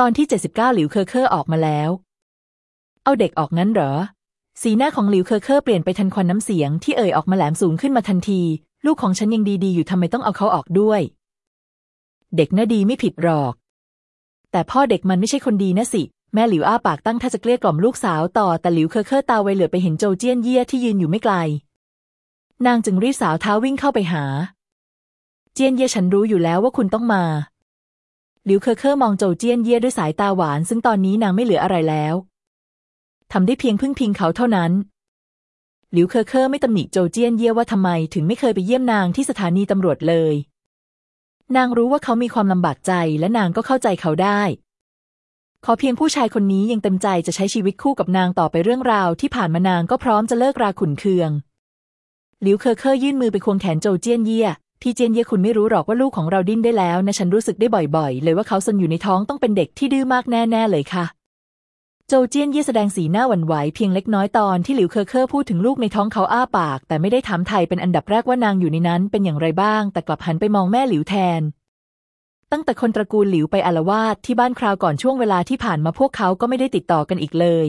ตอนที่ 79 หลิวเคอเคอร์ออกมาแล้ว เอาเด็กออกงั้นเหรอ สีหน้าของหลิวเคอเคอร์เปลี่ยนไปทันควันน้ำเสียงที่เอ่ยออกมาแหลมสูงขึ้นมาทันที ลูกของฉันยังดีๆอยู่ทำไมต้องเอาเขาออกด้วย เด็กน่ะดีไม่ผิดหรอก แต่พ่อเด็กมันไม่ใช่คนดีน่ะสิ แม่หลิวอ้าปากตั้งท่าจะเกลี้ยกล่อมลูกสาวต่อแต่หลิวเคอเคอร์ตาไวเหลือบไปเห็นโจเจี้ยนเยี่ยที่ยืนอยู่ไม่ไกล นางจึงรีบสาวเท้าวิ่งเข้าไปหา เจี้ยนเย่ฉันรู้อยู่แล้วว่าคุณต้องมา หลิวเคอเคอร์มองโจวเจี้ยนเย่ด้วยสายตาหวาน ซึ่งตอนนี้นางไม่เหลืออะไรแล้วทำได้เพียงพึ่งพิงเขาเท่านั้น หลิวเคอเคอร์ไม่ตำหนิโจวเจี้ยนเย่ว่าทำไมถึงไม่เคยไปเยี่ยมนางที่สถานีตำรวจเลย นางรู้ว่าเขามีความลำบากใจและนางก็เข้าใจเขาได้ขอเพียงผู้ชายคนนี้ยังเต็มใจจะใช้ชีวิตคู่กับนางต่อไปเรื่องราวที่ผ่านมานางก็พร้อมจะเลิกราขุ่นเคือง หลิวเคอเคอร์ยื่นมือไปควงแขนโจวเจี้ยนเย่ พี่เจียนเย่คุณไม่รู้หรอกว่าลูกของเราดิ้นได้แล้วนะฉันรู้สึกได้บ่อยๆ เลยว่าเขาซนอยู่ในท้องต้องเป็นเด็กที่ดื้อมากแน่ๆเลยค่ะ โจเจียนเย่แสดงสีหน้าหวั่นไหวเพียงเล็กน้อยตอนที่หลิวเคอเคอร์พูดถึงลูกในท้องเขาอ้าปาก แต่ไม่ได้ถามไถ่เป็นอันดับแรกว่านางอยู่ในนั้นเป็นอย่างไรบ้าง แต่กลับหันไปมองแม่หลิวแทน ตั้งแต่คนตระกูลหลิวไปอาละวาดที่บ้านคราวก่อนช่วงเวลาที่ผ่านมาพวกเขาก็ไม่ได้ติดต่อกันอีกเลย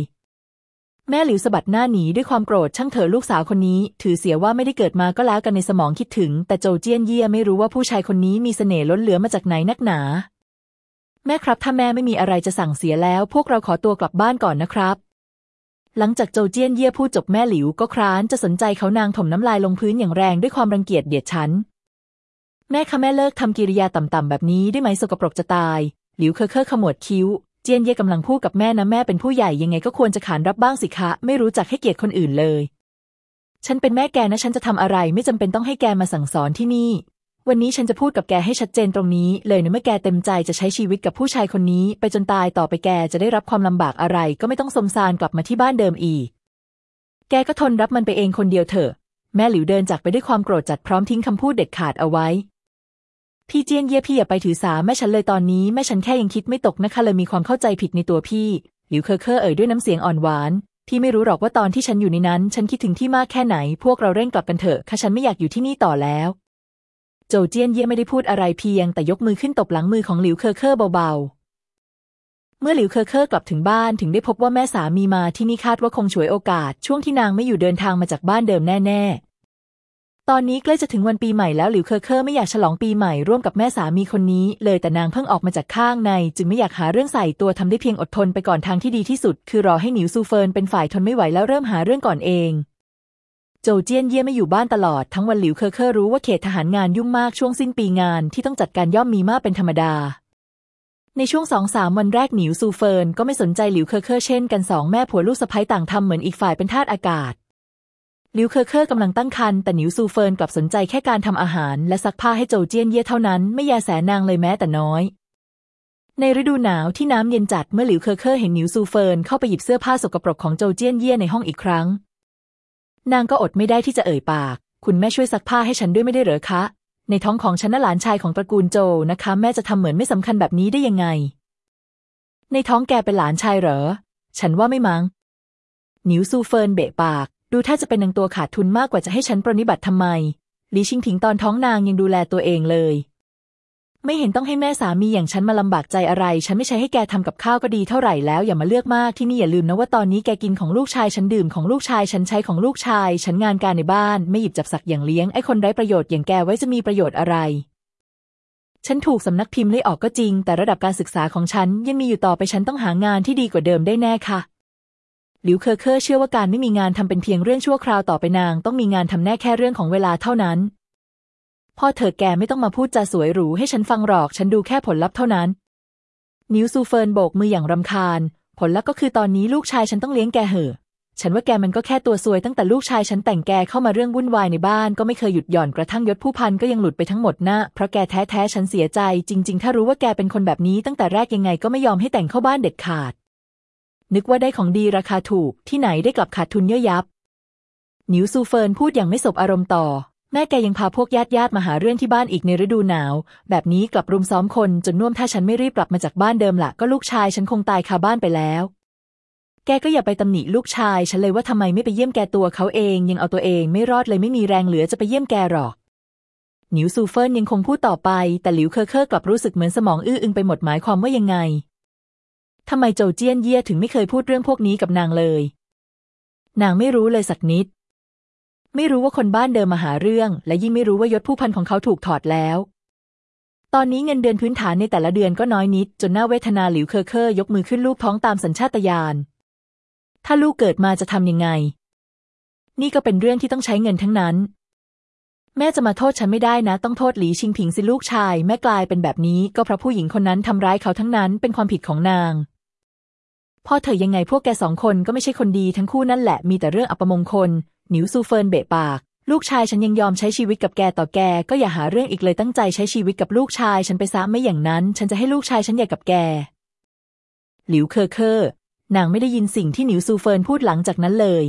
แม่หลิวสะบัดหน้าหนีด้วยความโกรธช่างเถอะลูกสาวคนนี้ ถือเสียว่าไม่ได้เกิดมาก็แล้วกันในสมองคิดถึง แต่โจเจี้ยนเยี่ยไม่รู้ว่าผู้ชายคนนี้มีเสน่ห์ล้นเหลือมาจากไหนนักหนา แม่ครับถ้าแม่ไม่มีอะไรจะสั่งเสียแล้ว พวกเราขอตัวกลับบ้านก่อนนะครับ หลังจากโจเจี้ยนเยี่ยพูดจบแม่หลิวก็คร้านจะสนใจเขานางถมน้ำลายลงพื้นอย่างแรงด้วยความรังเกียจเดียดฉันแม่คะแม่เลิกทำกิริยาต่ำๆแบบนี้ได้ไหมสกปรกจะตาย หลิวเคอเคอขมวดคิ้ว จียนเย่กำลังพูดกับแม่นะแม่เป็นผู้ใหญ่ยังไงก็ควรจะขานรับบ้างสิคะ ไม่รู้จักให้เกียรติคนอื่นเลย ฉันเป็นแม่แกนะฉันจะทำอะไรไม่จำเป็นต้องให้แกมาสั่งสอนที่นี่ วันนี้ฉันจะพูดกับแกให้ชัดเจนตรงนี้ เลยนะเมื่อแกเต็มใจจะใช้ชีวิตกับผู้ชายคนนี้ ไปจนตายต่อไปแกจะได้รับความลำบากอะไร ก็ไม่ต้องสมสารกลับมาที่บ้านเดิมอีก แกก็ทนรับมันไปเองคนเดียวเถอะ แม่หลิวเดินจากไปด้วยความโกรธจัดพร้อมทิ้งคำพูดเด็ดขาดเอาไว้ พี่เจียนเย่พี่อย่าไปถือสาแม่ฉันเลยตอนนี้แม่ฉันแค่ยังคิดไม่ตกนะคะเลยมีความเข้าใจผิดในตัวพี่ หลิวเคอเคอเอ่ยด้วยน้ำเสียงอ่อนหวาน พี่ไม่รู้หรอกว่าตอนที่ฉันอยู่ในนั้น ฉันคิดถึงพี่มากแค่ไหน พวกเราเร่งกลับกันเถอะค่ะฉันไม่อยากอยู่ที่นี่ต่อแล้ว โจวเจี้ยนเย่ไม่ได้พูดอะไรเพียง แต่ยกมือขึ้นตบหลังมือของหลิวเคอเคอเบาๆเมื่อหลิวเคอเคอกลับถึงบ้านถึงได้พบว่าแม่สามีมาที่นี่คาดว่าคงฉวยโอกาส ช่วงที่นางไม่อยู่เดินทางมาจากบ้านเดิมแน่ๆ ตอนนี้ใกล้จะถึงวันปีใหม่แล้วหลิวเคอเคอไม่อยากฉลองปีใหม่ร่วมกับแม่สามีคนนี้ เลยแต่นางเพิ่งออกมาจากข้างใน จึงไม่อยากหาเรื่องใส่ตัวทำได้เพียงอดทนไปก่อนทางที่ดีที่สุด คือรอให้หนิวซูเฟินเป็นฝ่ายทนไม่ไหวแล้วเริ่มหาเรื่องก่อนเอง โจเจี้ยนเย่ไม่อยู่บ้านตลอดทั้งวันหลิวเคอเคอรู้ว่าเขตทหารงานยุ่งมากช่วงสิ้นปีงานที่ต้องจัดการย่อมมีมากเป็นธรรมดาในช่วงสองสามวันแรกหนิวซูเฟินก็ไม่สนใจหลิวเคอเคอเช่นกันสองแม่ผัวลูกสะใภ้ต่างทำเหมือนอีกฝ่ายเป็นธาตุอากาศ หลิวเคอเคอกำลังตั้งครรภ์แต่หนิวซูเฟินกลับสนใจแค่การทำอาหาร และซักผ้าให้โจเจี้ยนเย่เท่านั้นไม่แยแสนางเลยแม้แต่น้อย ในฤดูหนาวที่น้ำเย็นจัดเมื่อหลิวเคอเคอเห็นหนิวซูเฟินเข้าไปหยิบเสื้อผ้าสกปรกของโจเจี้ยนเย่ในห้องอีกครั้ง นางก็อดไม่ได้ที่จะเอ่ยปาก คุณแม่ช่วยซักผ้าให้ฉันด้วยไม่ได้เหรอคะ ในท้องของฉันน่ะหลานชายของตระกูลโจนะคะ แม่จะทำเหมือนไม่สำคัญแบบนี้ได้ยังไง ในท้องแกเป็นหลานชายเหรอ ฉันว่าไม่มั้งหนิวซูเฟินเบะปาก ดูถ้าจะเป็นนางตัวขาดทุนมากกว่าจะให้ฉันปรนิบัติทำไมหลีชิงถิงตอนท้องนางยังดูแลตัวเองเลย ไม่เห็นต้องให้แม่สามีอย่างฉันมาลำบากใจอะไร ฉันไม่ใช่ให้แกทำกับข้าวก็ดีเท่าไหร่แล้วอย่ามาเลือกมากที่นี่อย่าลืมนะว่าตอนนี้แกกินของลูกชายฉันดื่มของลูกชายฉันใช้ของลูกชาย ฉันงานการในบ้าน ไม่หยิบจับสักอย่างเลี้ยงไอ้คนไร้ประโยชน์อย่างแกไว้จะมีประโยชน์อะไร ฉันถูกสำนักพิมพ์ไล่ออกก็จริง แต่ระดับการศึกษาของฉันยังมีอยู่ต่อไปฉันต้องหางานที่ดีกว่าเดิมได้แน่ค่ะ หลิวเคอเคอเชื่อว่าการไม่มีงานทำเป็นเพียงเรื่องชั่วคราวต่อไปนาง ต้องมีงานทำแน่แค่เรื่องของเวลาเท่านั้นพอเถอะแกไม่ต้องมาพูดจาสวยหรูให้ฉันฟังหรอก ฉันดูแค่ผลลัพธ์เท่านั้น หนิวซูเฟินโบกมืออย่างรำคาญ ผลลัพธ์ก็คือตอนนี้ลูกชายฉันต้องเลี้ยงแกเหอะ ฉันว่าแกมันก็แค่ตัวซวยตั้งแต่ลูกชายฉันแต่งแกเข้ามาเรื่องวุ่นวายในบ้านก็ไม่เคยหยุดหย่อนกระทั่งยศผู้พันก็ยังหลุดไปทั้งหมดน่ะเพราะแกแท้ๆฉันเสียใจ จริง ๆ ถ้ารู้ว่าแกเป็นคนแบบนี้ตั้งแต่แรกยังไงก็ไม่ยอมให้แต่งเข้าบ้านเด็ดขาด นึกว่าได้ของดีราคาถูกที่ไหนได้กลับขาดทุนย่อยยับ หนิวซูเฟินพูดอย่างไม่สบอารมณ์ต่อ แม่แกยังพาพวกญาติญาติมาหาเรื่องที่บ้านอีกในฤดูหนาว แบบนี้กลับรุมซ้อมคนจนน่วมถ้าฉันไม่รีบกลับมาจากบ้านเดิมละก็ลูกชายฉันคงตายคาบ้านไปแล้ว แกก็อย่าไปตำหนิลูกชาย ฉันเลยว่าทำไมไม่ไปเยี่ยมแกตัวเขาเองยังเอาตัวเองไม่รอดเลยไม่มีแรงเหลือจะไปเยี่ยมแกหรอกหนิวซูเฟินยังคงพูดต่อไป แต่หลิวเคอเคอร์กลับรู้สึกเหมือนสมองอื้ออึงไปหมดหมายความว่ายังไง ทำไมโจเจี้ยนเย่ถึงไม่เคยพูดเรื่องพวกนี้กับนางเลย นางไม่รู้เลยสักนิด ไม่รู้ว่าคนบ้านเดิมมาหาเรื่อง และยิ่งไม่รู้ว่ายศผู้พันของเขาถูกถอดแล้ว ตอนนี้เงินเดือนพื้นฐานในแต่ละเดือนก็น้อยนิด จนน่าเวทนาหลิวเคอเคอร์ยกมือขึ้นลูบท้องตามสัญชาตญาณ ถ้าลูกเกิดมาจะทำยังไง นี่ก็เป็นเรื่องที่ต้องใช้เงินทั้งนั้น แม่จะมาโทษฉันไม่ได้นะ ต้องโทษหลีชิงผิงสิลูกชาย แม่กลายเป็นแบบนี้ ก็เพราะผู้หญิงคนนั้นทำร้ายเขาทั้งนั้นเป็นความผิดของนาง พอเถอะยังไงพวกแกสองคนก็ไม่ใช่คนดีทั้งคู่นั่นแหละมีแต่เรื่องอัปมงคล หนิวซูเฟินเบะปาก ลูกชายฉันยังยอมใช้ชีวิตกับแกต่อแก ก็อย่าหาเรื่องอีกเลยตั้งใจใช้ชีวิตกับลูกชายฉันไปซะไม่อย่างนั้น ฉันจะให้ลูกชายฉันหย่ากับแก หลิวเคอเคอนางไม่ได้ยินสิ่งที่หนิวซูเฟินพูดหลังจากนั้นเลย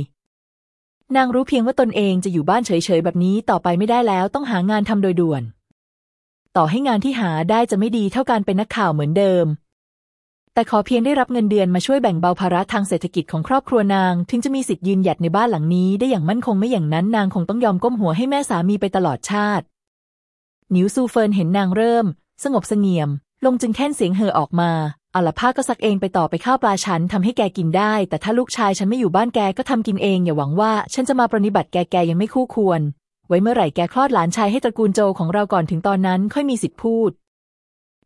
นางรู้เพียงว่าตนเองจะอยู่บ้านเฉยๆแบบนี้ต่อไปไม่ได้แล้วต้องหางานทำโดยด่วน ต่อให้งานที่หาได้จะไม่ดีเท่าการเป็นนักข่าวเหมือนเดิม แต่ขอเพียงได้รับเงินเดือนมาช่วยแบ่งเบาภาระทางเศรษฐกิจของครอบครัวนาง ถึงจะมีสิทธิ์ยืนหยัดในบ้านหลังนี้ได้อย่างมั่นคงไม่อย่างนั้นนางคงต้องยอมก้มหัวให้แม่สามีไปตลอดชาติหนิวซูเฟินเห็นนางเริ่ม สงบเสงี่ยม ลงจึงแค่นเสียงเหอะออกมาเอาละผ้าก็ซักเองไปต่อไปข้าวปลาฉันทำให้แกกินได้ แต่ถ้าลูกชายฉันไม่อยู่บ้านแกก็ทำกินเองอย่าหวังว่าฉันจะมาปรนิบัติแกแกยังไม่คู่ควร ไว้เมื่อไหร่แกคลอดหลานชายให้ตระกูลโจของเราก่อนถึงตอนนั้นค่อยมีสิทธิ์พูด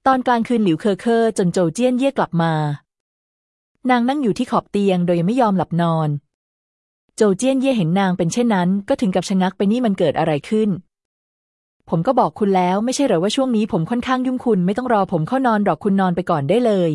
ตอนกลางคืนหลิวเคอเคอจนโจเจี้ยนเย่กลับมา นางนั่งอยู่ที่ขอบเตียงโดยยังไม่ยอมหลับนอน โจเจี้ยนเย่เห็นนางเป็นเช่นนั้น ก็ถึงกับชะงักไปนี่มันเกิดอะไรขึ้น ผมก็บอกคุณแล้วไม่ใช่เหรอว่าช่วงนี้ผมค่อนข้างยุ่งคุณไม่ต้องรอผมเข้านอนหรอกคุณนอนไปก่อนได้เลย